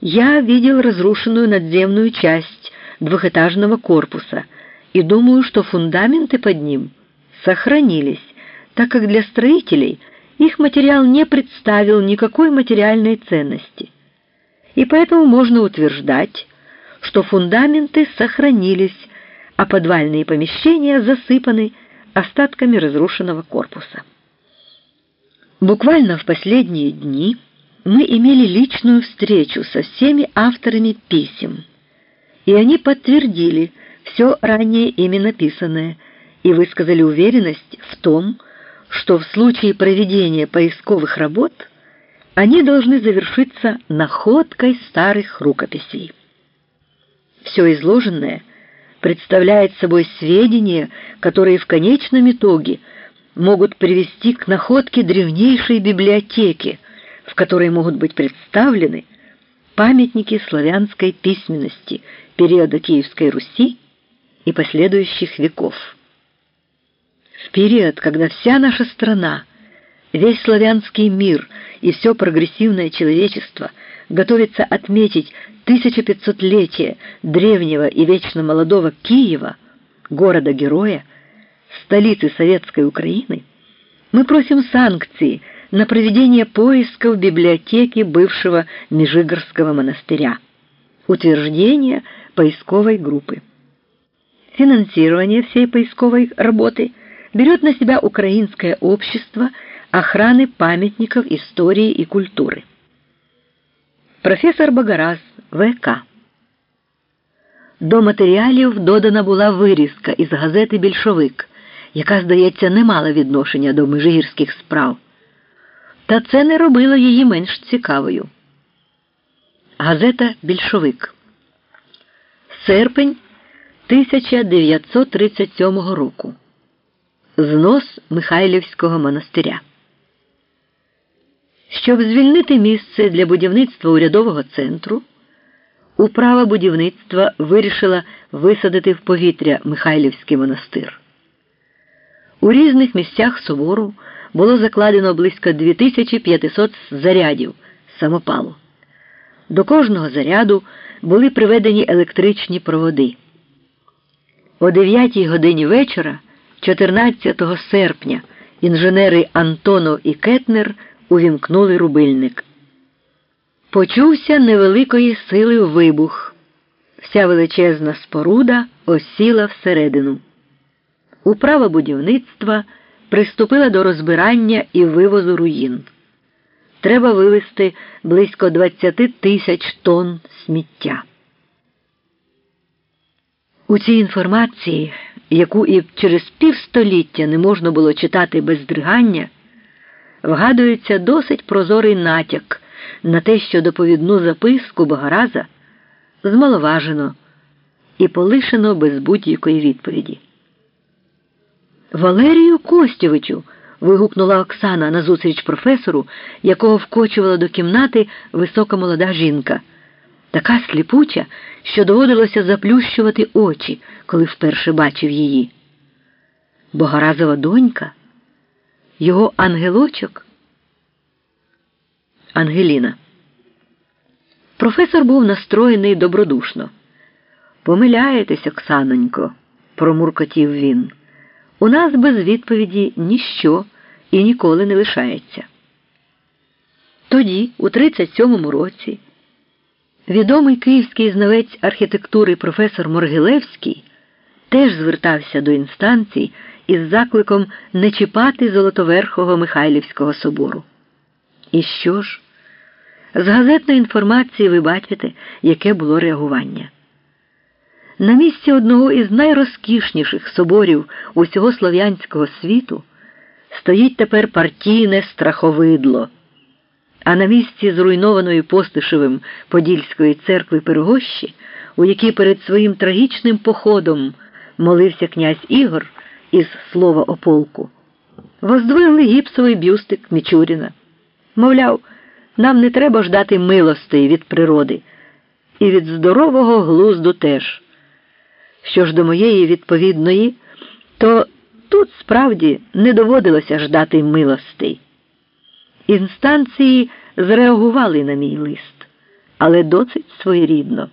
Я видел разрушенную надземную часть двухэтажного корпуса и думаю, что фундаменты под ним сохранились, так как для строителей их материал не представил никакой материальной ценности. И поэтому можно утверждать, что фундаменты сохранились, а подвальные помещения засыпаны остатками разрушенного корпуса. Буквально в последние дни мы имели личную встречу со всеми авторами писем, и они подтвердили все ранее ими написанное и высказали уверенность в том, что в случае проведения поисковых работ они должны завершиться находкой старых рукописей. Все изложенное представляет собой сведения, которые в конечном итоге могут привести к находке древнейшей библиотеки, которой могут быть представлены памятники славянской письменности периода Киевской Руси и последующих веков. В период, когда вся наша страна, весь славянский мир и все прогрессивное человечество готовится отметить 1500-летие древнего и вечно молодого Киева, города-героя, столицы Советской Украины, мы просим санкции на проведение поисков в библиотеке бывшего Межигорского монастыря, утверждение поисковой группы. Финансирование всей поисковой работы берет на себя Украинское общество охраны памятников истории и культуры. Професор Багараз, ВК. До матеріалів додана була вирізка із газети Більшовик яка, здається, не мала відношення до межигірських справ. Та це не робило її менш цікавою. Газета Більшовик. Серпень 1937 року. Знос Михайлівського монастиря. Щоб звільнити місце для будівництва урядового центру, управа будівництва вирішила висадити в повітря Михайлівський монастир. У різних місцях собору було закладено близько 2500 зарядів самопалу. До кожного заряду були приведені електричні проводи. О 9 годині вечора, 14 серпня, інженери Антонов і Кетнер увімкнули рубильник. Почувся невеликої сили вибух. Вся величезна споруда осіла всередину. Управа будівництва приступила до розбирання і вивозу руїн. Треба вивезти близько 20 тисяч тонн сміття. У цій інформації, яку і через півстоліття не можна було читати без здригання, вгадується досить прозорий натяк на те, що доповідну записку Богораза змаловажено і полишено без будь-якої відповіді. Валерію Костєвичу. вигукнула Оксана назустріч професору, якого вкочувала до кімнати висока молода жінка, така сліпуча, що доводилося заплющувати очі, коли вперше бачив її. Богоразова донька, його ангелочок. Ангеліна. Професор був настроєний добродушно. Помиляєтесь, Оксанонько, промуркотів він. У нас без відповіді ніщо і ніколи не лишається. Тоді, у 37-му році, відомий київський знавець архітектури професор Моргилевський теж звертався до інстанцій із закликом не чіпати Золотоверхого Михайлівського собору. І що ж? З газетної інформації ви бачите, яке було реагування. На місці одного із найрозкішніших соборів усього слов'янського світу стоїть тепер партійне страховидло, а на місці зруйнованої Постишевим Подільської церкви Пирогощі, у якій перед своїм трагічним походом молився князь Ігор із слова о полку, воздвигли гіпсовий бюстик Мічуріна. Мовляв, нам не треба ждати милостей від природи, і від здорового глузду теж. Що ж до моєї відповідної, то тут справді не доводилося ждати милостей. Інстанції зреагували на мій лист але досить своєрідно.